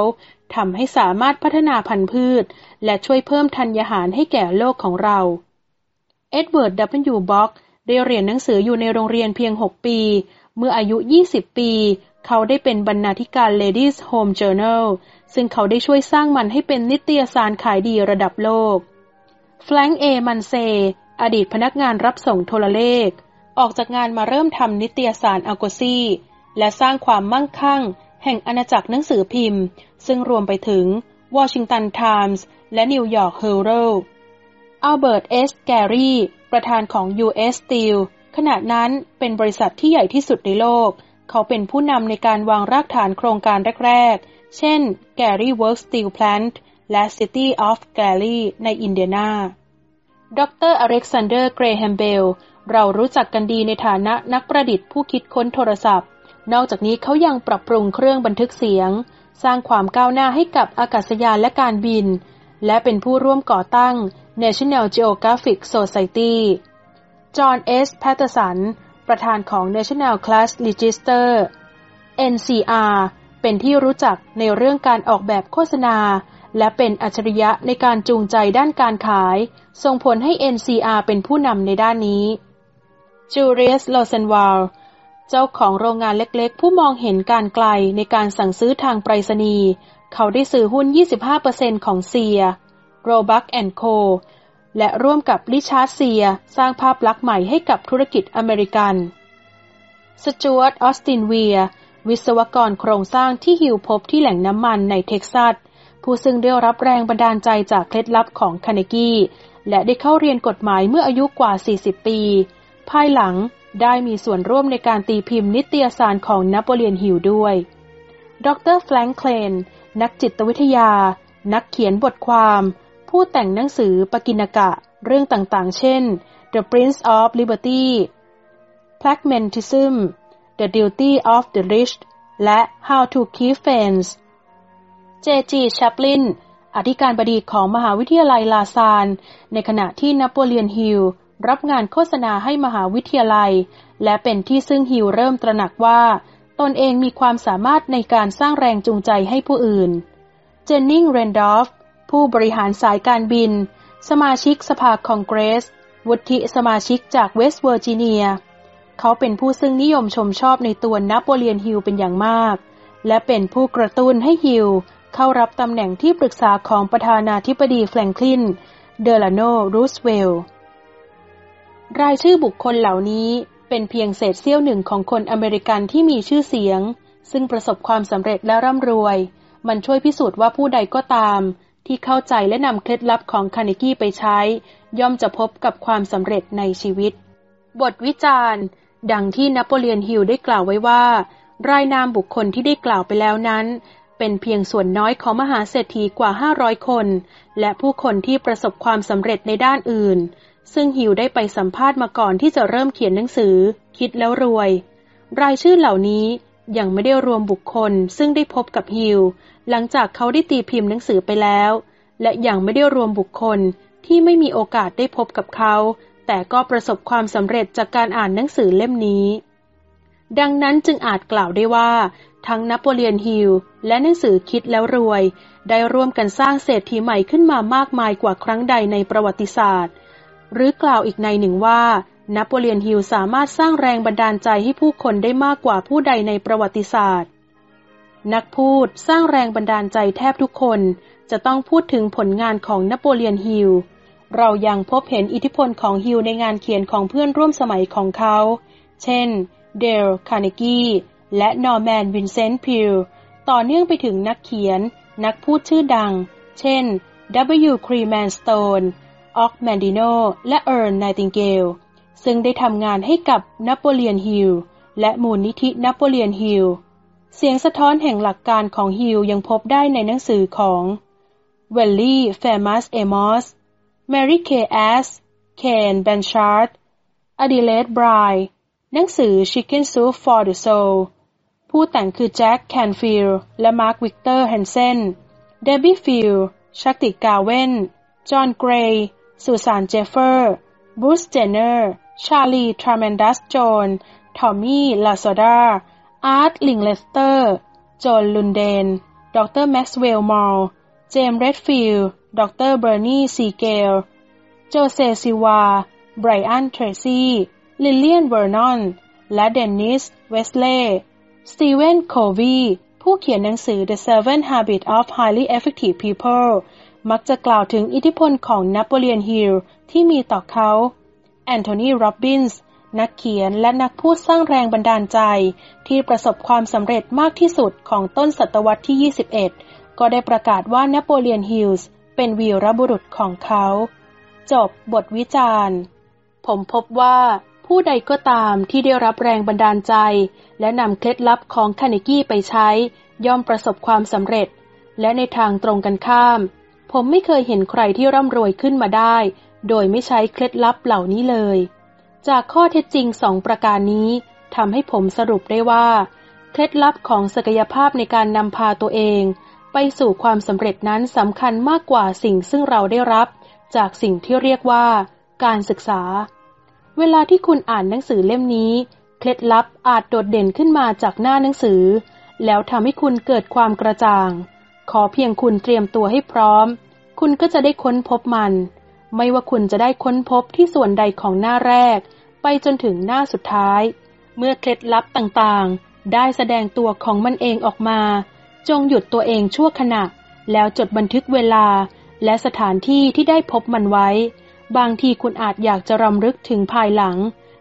ทำให้สามารถพัฒนาพันธุ์พืช และช่วยเพิ่มธัญญาหารให้แก่โลกของเรา เอ็ดเวิร์ด ดับเบิลยู บ็อกได้เรียนหนังสืออยู่ในโรงเรียนเพียง 6 ปี เมื่ออายุ 20 ปี เขาได้เป็นบรรณาธิการ Ladies Home Journal ซึ่งเขาได้ช่วยสร้างมันให้เป็นนิตยสารขายดีระดับโลก แฟรงค์เอมันซีย์ อดีตพนักงานรับส่งโทรเลข ออกจากงานมาเริ่มทำนิตยสารอัลโกซีและสร้างความมั่งคั่ง แห่งอาณาจักรหนังสือพิมพ์ ซึ่งรวมไปถึงวอชิงตันไทมส์และนิวยอร์กเฮรัลด์ เอลเบิร์ตเอชแกรี่ประธานของ U.S. Steel ขณะนั้นเป็นบริษัทที่ใหญ่ที่สุดในโลก เขาเป็นผู้นำในการวางรากฐานโครงการแรก ๆ เช่น Gary Works Steel Plant และ City of Gary ในอินเดียนา ดรอเล็กซานเดอร์ เกรแฮมเบล เรารู้จักกันดีในฐานะนักประดิษฐ์ผู้คิดค้นโทรศัพท์ นอกจากนี้เขายังปรับปรุงเครื่องบันทึกเสียง สร้างความก้าวหน้าให้กับอากาศยานและการบิน และเป็นผู้ร่วมก่อตั้ง National Geographic Society จอห์นเอชแพตเตอร์สัน ประธานของ National Cash Register NCR เป็นที่รู้จักในเรื่องการออกแบบโฆษณา และเป็นอัจฉริยะในการจูงใจด้านการขาย ส่งผลให้ NCR เป็นผู้นำในด้านนี้ Julius l o s e n w a l เจ้าของโรงงานเล็กๆ ผู้มองเห็นการณ์ไกลในการสั่งซื้อทางไปรษณีย์ เขาได้ซื้อหุ้น 25%ของ Sears Roebuck and Co และร่วมกับริชาร์ดเซียร์สสร้างภาพลักษณ์ใหม่ให้กับธุรกิจอเมริกัน สจ๊วตออสตินเวียร์ วิศวกรโครงสร้างที่ฮิลพบที่แหล่งน้ำมันในเท็กซัส ผู้ซึ่งได้รับแรงบันดาลใจจากเคล็ดลับของคาเนกี้ และได้เข้าเรียนกฎหมายเมื่ออายุกว่า 40 ปี ภายหลังได้มีส่วนร่วมในการตีพิมพ์นิตยสารของนโปเลียนฮิลด้วย ดรแฟรงค์เคลน นักจิตวิทยา นักเขียนบทความ ผู้แต่งหนังสือปกินกะเรื่องต่างๆ เช่น The Prince of Liberty Pragmatism The Duty of the Rich และ How to Keep Friends เจจีชัปลินอธิการบดีของมหาวิทยาลัยลาซาน ในขณะที่นโปเลียนฮิลรับงานโฆษณาให้มหาวิทยาลัย และเป็นที่ซึ่งฮิลเริ่มตระหนักว่า ตนเองมีความสามารถในการสร้างแรงจูงใจให้ผู้อื่น เจนนิงส์ แรนดอล์ฟ ผู้บริหารสายการบิน สมาชิกสภาคองเกรส วุฒิสมาชิกจากเวสต์เวอร์จิเนีย เขาเป็นผู้ซึ่งนิยมชมชอบในตัวนโปเลียนฮิลเป็นอย่างมาก และเป็นผู้กระตุ้นให้ฮิลเข้ารับตำแหน่งที่ปรึกษาของประธานาธิบดีแฟรงคลิน เดลาโนรูสเวลต์รายชื่อบุคคลเหล่านี้เป็นเพียงเศษเสี้ยวหนึ่งของคนอเมริกันที่มีชื่อเสียง ซึ่งประสบความสำเร็จและร่ำรวย มันช่วยพิสูจน์ว่าผู้ใดก็ตาม ที่เข้าใจและนำเคล็ดลับของคาร์เนกี้ไปใช้ ย่อมจะพบกับความสำเร็จในชีวิต บทวิจารณ์ ดังที่นโปเลียนฮิลได้กล่าวไว้ว่า รายนามบุคคลที่ได้กล่าวไปแล้วนั้น เป็นเพียงส่วนน้อยของมหาเศรษฐีกว่า 500 คน และผู้คนที่ประสบความสำเร็จในด้านอื่น ซึ่งฮิวได้ไปสัมภาษณ์มาก่อนที่จะเริ่มเขียนหนังสือ คิดแล้วรวย รายชื่อเหล่านี้ ยังไม่ได้รวมบุคคลซึ่งได้พบกับฮิวหลังจากเขาได้ตีพิมพ์หนังสือไปแล้ว และยังไม่ได้รวมบุคคลที่ไม่มีโอกาสได้พบกับเขา แต่ก็ประสบความสำเร็จจากการอ่านหนังสือเล่มนี้ ดังนั้นจึงอาจกล่าวได้ว่า ทั้งนโปเลียนฮิลและหนังสือคิดแล้วรวย ได้ร่วมกันสร้างเศรษฐีใหม่ขึ้นมามากมายกว่าครั้งใดในประวัติศาสตร์ หรือกล่าวอีกในหนึ่งว่า นโปเลียนฮิลสามารถสร้างแรงบันดาลใจให้ผู้คนได้มากกว่าผู้ใดในประวัติศาสตร์ นักพูดสร้างแรงบันดาลใจแทบทุกคน จะต้องพูดถึงผลงานของนโปเลียนฮิล เรายังพบเห็นอิทธิพลของฮิลในงานเขียนของเพื่อนร่วมสมัยของเขา เช่น เดล คาร์เนกีและนอร์แมน วินเซนต์ พิล ต่อเนื่องไปถึงนักเขียน นักพูดชื่อดัง เช่น W. คลีเมนต์ สโตนออกแมนดิโนและเอิร์ล ไนติงเกล ซึ่งได้ทำงานให้กับนโปเลียนฮิลและมูลนิธินโปเลียนฮิลเสียงสะท้อนแห่งหลักการของฮิลยังพบได้ในหนังสือของวอลลี่เฟมัสเอมอสแมรี่เคย์ แอช เคนแบลนชาร์ดอดิเลดบรายหนังสือ Chicken Soup for the Soul ผู้แต่งคือแจ็คแคนฟิลด์ และมาร์ควิกเตอร์แฮนเซนเดบบี้ฟิลด์ ชักติกาเวนจอห์นเกรย์ ซูซานเจฟเฟอร์บรูซเจนเนอร์ ชาลี เทรเมนดัส โจนส์ ทอมมี่ ลาโซดา อาร์ต ลิงก์เลตเตอร์ โจน ลุนเดน ดร.แม็กซ์เวลล์ มอลทซ์ เจมส์ เรดฟิลด์ ดร.เบอร์นีซีเกล โจเซซิลวา ไบรอัน เทรซี่ ลิลเลียน เวอร์นอน และเดนนิส เวทลีย์ สตีเวน โควี ผู้เขียนหนังสือ The Seven Habits of Highly Effective People มักจะกล่าวถึงอิทธิพลของนโปเลียนฮิลที่มีต่อเขา แอนโทนี โรบบินส์ นักเขียนและนักพูดสร้างแรงบันดาลใจ ที่ประสบความสำเร็จมากที่สุดของต้นศตวรรษที่ 21 ก็ได้ประกาศว่านโปเลียนฮิลส์เป็นวีรบุรุษของเขา จบบทวิจารณ์ ผมพบว่าผู้ใดก็ตามที่ได้รับแรงบันดาลใจ และนำเคล็ดลับของคานิกี้ไปใช้ ย่อมประสบความสำเร็จ และในทางตรงกันข้าม ผมไม่เคยเห็นใครที่ร่ำรวยขึ้นมาได้ โดยไม่ใช้เคล็ดลับเหล่านี้เลย จากข้อเท็จจริงสองประการนี้ทำให้ผมสรุปได้ว่า เคล็ดลับของศักยภาพในการนำพาตัวเอง ไปสู่ความสำเร็จนั้นสำคัญมากกว่าสิ่งซึ่งเราได้รับ จากสิ่งที่เรียกว่า การศึกษา เวลาที่คุณอ่านหนังสือเล่มนี้ เคล็ดลับอาจโดดเด่นขึ้นมาจากหน้าหนังสือ แล้วทำให้คุณเกิดความกระจ่าง ขอเพียงคุณเตรียมตัวให้พร้อม คุณก็จะได้ค้นพบมัน ไม่ว่าคุณจะได้ค้นพบที่ส่วนใดของหน้าแรก ไปจนถึงหน้าสุดท้าย เมื่อเคล็ดลับต่างๆ ได้แสดงตัวของมันเองออกมา จงหยุดตัวเองชั่วขณะ แล้วจดบันทึกเวลา และสถานที่ที่ได้พบมันไว้ บางทีคุณอาจอยากจะรำลึกถึงภายหลัง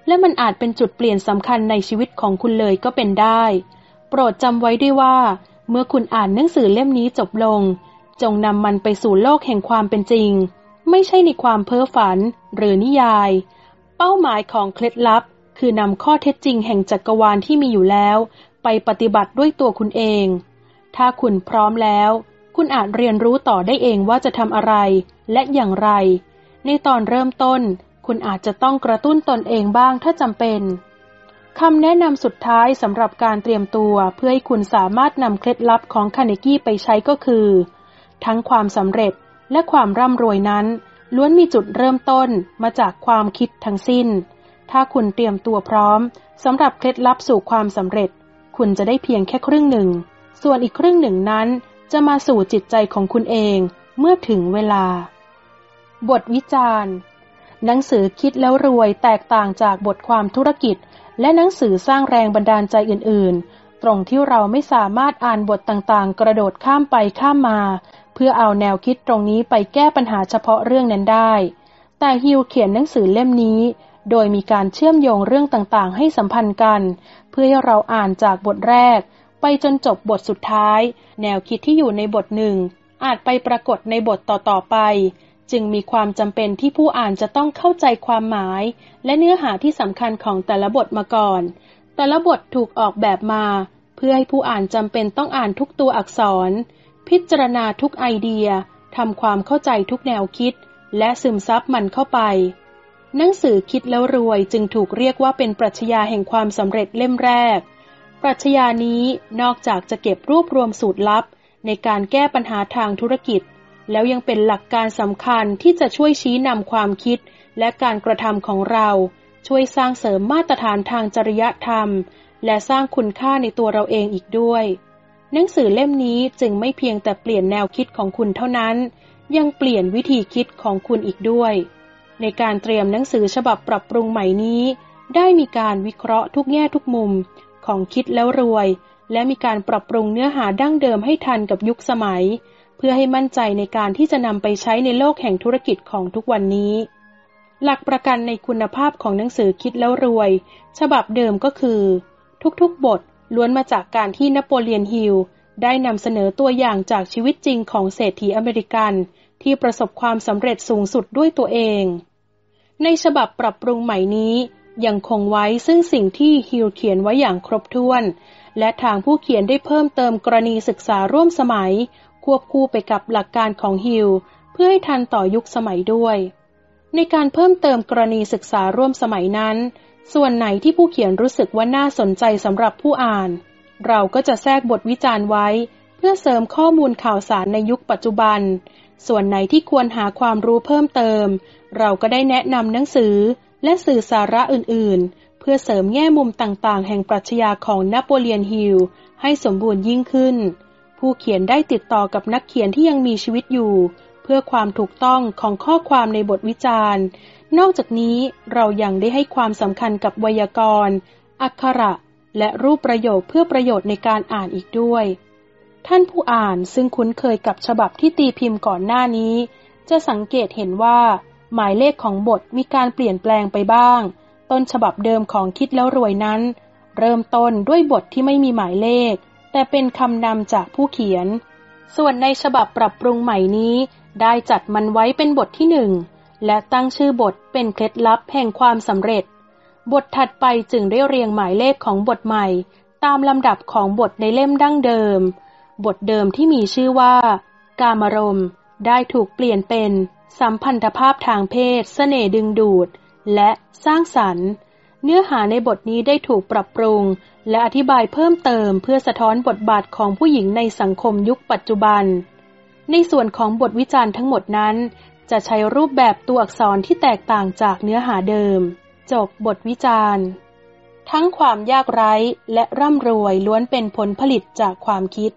และมันอาจเป็นจุดเปลี่ยนสำคัญในชีวิตของคุณเลยก็เป็นได้ โปรดจำไว้ด้วยว่า เมื่อคุณอ่านหนังสือเล่มนี้จบลง จงนำมันไปสู่โลกแห่งความเป็นจริง ไม่ใช่ในความเพ้อฝันหรือนิยาย เป้าหมายของเคล็ดลับ คือนำข้อเท็จจริงแห่งจักรวาลที่มีอยู่แล้ว ไปปฏิบัติด้วยตัวคุณเอง ถ้าคุณพร้อมแล้ว คุณอาจเรียนรู้ต่อได้เองว่าจะทำอะไรและอย่างไร ในตอนเริ่มต้น คุณอาจจะต้องกระตุ้นตนเองบ้างถ้าจำเป็นคำแนะนำสุดท้ายสำหรับการเตรียมตัวเพื่อให้คุณสามารถนำเคล็ดลับของคาเนกี้ไปใช้ก็คือ ทั้งความสำเร็จ และความร่ำรวยนั้น ล้วนมีจุดเริ่มต้นมาจากความคิดทั้งสิ้น ถ้าคุณเตรียมตัวพร้อมสำหรับเคล็ดลับสู่ความสำเร็จ คุณจะได้เพียงแค่ครึ่งหนึ่ง ส่วนอีกครึ่งหนึ่งนั้น จะมาสู่จิตใจของคุณเองเมื่อถึงเวลา บทวิจารณ์หนังสือคิดแล้วรวยแตกต่างจากบทความธุรกิจ และหนังสือสร้างแรงบันดาลใจอื่น ๆ ตรงที่เราไม่สามารถอ่านบทต่างๆ กระโดดข้ามไปข้ามมา พื่อเอาแนวคิดตรงนี้ไปแก้ปัญหาเฉพาะเรื่องนั้นได้ แต่ฮิวเขียนหนังสือเล่มนี้ โดยมีการเชื่อมโยงเรื่องต่างๆ ให้สัมพันธ์กัน เพื่อให้เราอ่านจากบทแรก ไปจนจบบทสุดท้าย แนวคิดที่อยู่ในบทหนึ่งอาจไปปรากฏในบทต่อๆไป จึงมีความจำเป็นที่ผู้อ่านจะต้องเข้าใจความหมาย และเนื้อหาที่สำคัญของแต่ละบทมาก่อน แต่ละบทถูกออกแบบมา เพื่อให้ผู้อ่านจำเป็นต้องอ่านทุกตัวอักษร พิจารณาทุกไอเดียทำความเข้าใจทุกแนวคิด และซึมซับมันเข้าไป หนังสือคิดแล้วรวยจึงถูกเรียกว่าเป็นปรัชญาแห่งความสำเร็จเล่มแรก ปรัชญานี้นอกจากจะเก็บรวบรวมสูตรลับ ในการแก้ปัญหาทางธุรกิจ แล้วยังเป็นหลักการสำคัญที่จะช่วยชี้นำความคิด และการกระทำของเรา ช่วยสร้างเสริมมาตรฐานทางจริยธรรม และสร้างคุณค่าในตัวเราเองอีกด้วย หนังสือเล่มนี้จึงไม่เพียงแต่เปลี่ยนแนวคิดของคุณเท่านั้น ยังเปลี่ยนวิธีคิดของคุณอีกด้วย ในการเตรียมหนังสือฉบับปรับปรุงใหม่นี้ ได้มีการวิเคราะห์ทุกแง่ทุกมุมของคิดแล้วรวย และมีการปรับปรุงเนื้อหาดั้งเดิมให้ทันกับยุคสมัย เพื่อให้มั่นใจในการที่จะนำไปใช้ในโลกแห่งธุรกิจของทุกวันนี้ หลักประกันในคุณภาพของหนังสือคิดแล้วรวย ฉบับเดิมก็คือ ทุกๆบท ล้วนมาจากการที่นโปเลียนฮิลได้นำเสนอตัวอย่างจากชีวิตจริงของเศรษฐีอเมริกันที่ประสบความสำเร็จสูงสุดด้วยตัวเอง ในฉบับปรับปรุงใหม่นี้ยังคงไว้ซึ่งสิ่งที่ฮิลเขียนไว้อย่างครบถ้วน และทางผู้เขียนได้เพิ่มเติมกรณีศึกษาร่วมสมัย ควบคู่ไปกับหลักการของฮิลเพื่อให้ทันต่อยุคสมัยด้วย ในการเพิ่มเติมกรณีศึกษาร่วมสมัยนั้น ส่วนไหนที่ผู้เขียนรู้สึกว่าน่าสนใจสำหรับผู้อ่าน เราก็จะแทรกบทวิจารณ์ไว้ เพื่อเสริมข้อมูลข่าวสารในยุคปัจจุบัน ส่วนไหนที่ควรหาความรู้เพิ่มเติม เราก็ได้แนะนำหนังสือและสื่อสาระอื่นๆ เพื่อเสริมแง่มุมต่างๆ แห่งปรัชญาของนโปเลียนฮิลให้สมบูรณ์ยิ่งขึ้น ผู้เขียนได้ติดต่อกับนักเขียนที่ยังมีชีวิตอยู่ เพื่อความถูกต้องของข้อความในบทวิจารณ์ นอกจากนี้เรายัางได้ให้ความสำคัญกับไวยากรณ์ อักขระ และรูปประโยคเพื่อประโยชน์ในการอ่านอีกด้วย ท่านผู้อ่านซึ่งคุ้นเคยกับฉบับที่ตีพิมพ์ก่อนหน้านี้ จะสังเกตเห็นว่า หมายเลขของบทมีการเปลี่ยนแปลงไปบ้าง ต้นฉบับเดิมของคิดแล้วรวยนั้น เริ่มต้นด้วยบทที่ไม่มีหมายเลข แต่เป็นคำนำจากผู้เขียน ส่วนในฉบับปรับปรุงใหม่นี้ ได้จัดมันไว้เป็นบทที่หนึ่ง และตั้งชื่อบทเป็นเคล็ดลับแห่งความสำเร็จ บทถัดไปจึงได้เรียงหมายเลขของบทใหม่ ตามลำดับของบทในเล่มดั้งเดิม บทเดิมที่มีชื่อว่า กามารมได้ถูกเปลี่ยนเป็น สัมพันธภาพทางเพศสเสน่ดึงดูด และสร้างสรรค์ เนื้อหาในบทนี้ได้ถูกปรับปรุง และอธิบายเพิ่มเติมเพื่อสะท้อนบทบาทของผู้หญิงในสังคมยุคปัจจุบันในส่วนของบทวิจารณ์ทั้งหมดนั้น จะใช้รูปแบบตัวอักษรที่แตกต่างจากเนื้อหาเดิม จบบทวิจารณ์ ทั้งความยากไร้และร่ำรวยล้วนเป็นผลผลิตจากความคิด